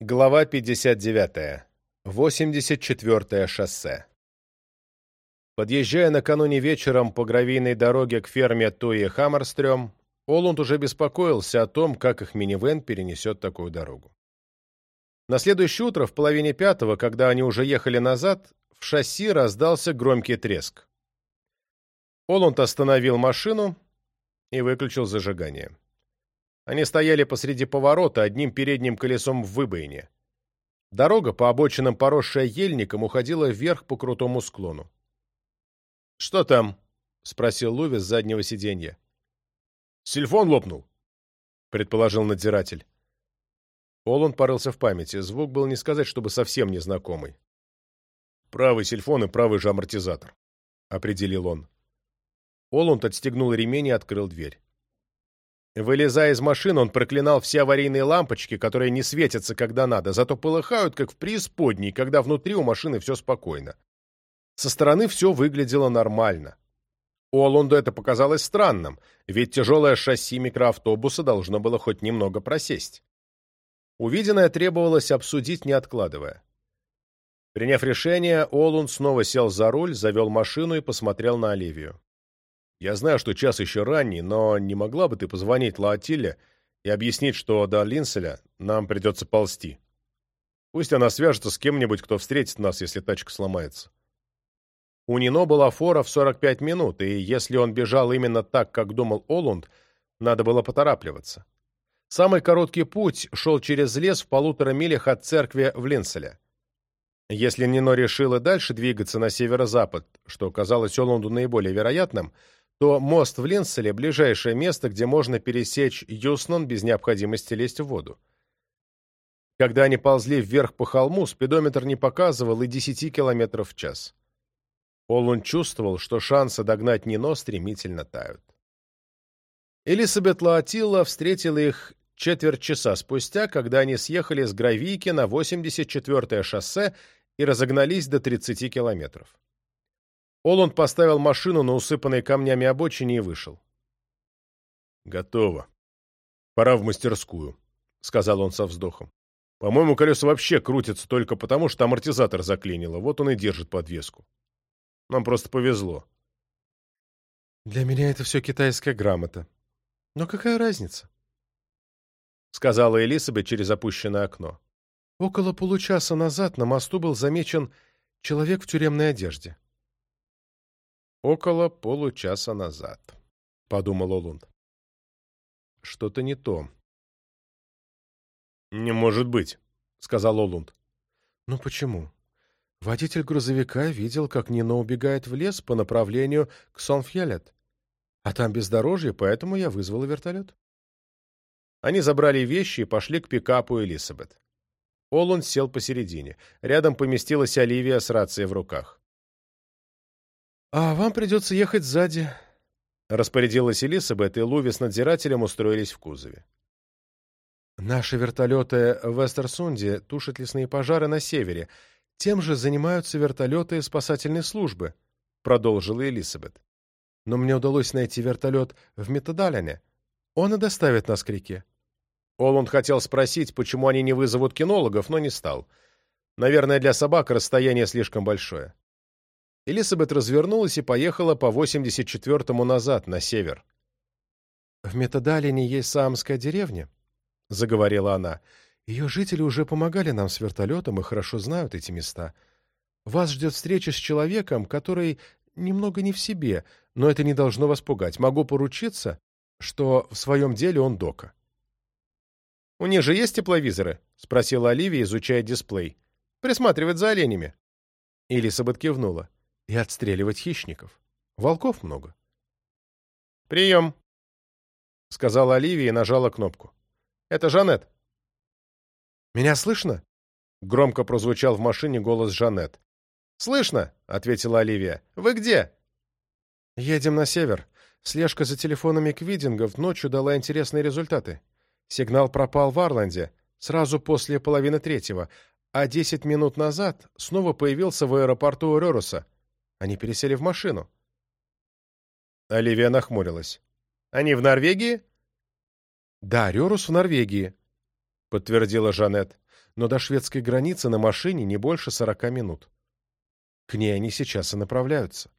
Глава 59. 84 шоссе. Подъезжая накануне вечером по гравийной дороге к ферме Туи Хаммерстрём, Олунд уже беспокоился о том, как их минивэн перенесет такую дорогу. На следующее утро, в половине пятого, когда они уже ехали назад, в шасси раздался громкий треск. Олунд остановил машину и выключил зажигание. Они стояли посреди поворота, одним передним колесом в выбоине. Дорога, по обочинам поросшая ельником, уходила вверх по крутому склону. «Что там?» — спросил Луви с заднего сиденья. «Сильфон лопнул», — предположил надзиратель. Олан порылся в памяти. Звук был не сказать, чтобы совсем незнакомый. «Правый сильфон и правый же амортизатор», — определил он. Оланд отстегнул ремень и открыл дверь. Вылезая из машины, он проклинал все аварийные лампочки, которые не светятся, когда надо, зато полыхают, как в преисподней, когда внутри у машины все спокойно. Со стороны все выглядело нормально. Олунду это показалось странным, ведь тяжелое шасси микроавтобуса должно было хоть немного просесть. Увиденное требовалось обсудить, не откладывая. Приняв решение, Олунд снова сел за руль, завел машину и посмотрел на Оливию. Я знаю, что час еще ранний, но не могла бы ты позвонить Лаатиле и объяснить, что до Линселя нам придется ползти? Пусть она свяжется с кем-нибудь, кто встретит нас, если тачка сломается. У Нино была фора в 45 минут, и если он бежал именно так, как думал Олунд, надо было поторапливаться. Самый короткий путь шел через лес в полутора милях от церкви в Линселе. Если Нино решила дальше двигаться на северо-запад, что казалось Олунду наиболее вероятным – то мост в Линселе – ближайшее место, где можно пересечь Юснон без необходимости лезть в воду. Когда они ползли вверх по холму, спидометр не показывал и 10 км в час. Олун чувствовал, что шансы догнать Нино стремительно тают. Элисабет Лаатила встретила их четверть часа спустя, когда они съехали с Гравийки на 84-е шоссе и разогнались до 30 километров. Холланд поставил машину на усыпанной камнями обочине и вышел. «Готово. Пора в мастерскую», — сказал он со вздохом. «По-моему, колеса вообще крутятся только потому, что амортизатор заклинило. Вот он и держит подвеску. Нам просто повезло». «Для меня это все китайская грамота. Но какая разница?» — сказала Элизабет через опущенное окно. Около получаса назад на мосту был замечен человек в тюремной одежде. Около получаса назад, — подумал Олунд. Что-то не то. Не может быть, — сказал Олунд. Ну почему? Водитель грузовика видел, как Нина убегает в лес по направлению к Сонфьялет. А там бездорожье, поэтому я вызвал вертолет. Они забрали вещи и пошли к пикапу Элисабет. Олунд сел посередине. Рядом поместилась Оливия с рацией в руках. «А вам придется ехать сзади», — распорядилась Элисабет, и Луви с надзирателем устроились в кузове. «Наши вертолеты в Эстерсунде тушат лесные пожары на севере. Тем же занимаются вертолеты спасательной службы», — продолжила Элисабет. «Но мне удалось найти вертолет в Метадалене. Он и доставит нас к реке». Оланд хотел спросить, почему они не вызовут кинологов, но не стал. Наверное, для собак расстояние слишком большое. Элисабет развернулась и поехала по 84-му назад, на север. «В Метадалине есть Саамская деревня», — заговорила она. «Ее жители уже помогали нам с вертолетом и хорошо знают эти места. Вас ждет встреча с человеком, который немного не в себе, но это не должно вас пугать. Могу поручиться, что в своем деле он дока». «У них же есть тепловизоры?» — спросила Оливия, изучая дисплей. «Присматривать за оленями». Элисабет кивнула и отстреливать хищников. Волков много. «Прием!» — сказала Оливия и нажала кнопку. «Это Жанет!» «Меня слышно?» — громко прозвучал в машине голос Жанет. «Слышно!» — ответила Оливия. «Вы где?» «Едем на север. Слежка за телефонами квидингов ночью дала интересные результаты. Сигнал пропал в Арланде сразу после половины третьего, а 10 минут назад снова появился в аэропорту Реруса. Они пересели в машину. Оливия нахмурилась. «Они в Норвегии?» «Да, Рёрус в Норвегии», — подтвердила Жанет. «Но до шведской границы на машине не больше сорока минут. К ней они сейчас и направляются».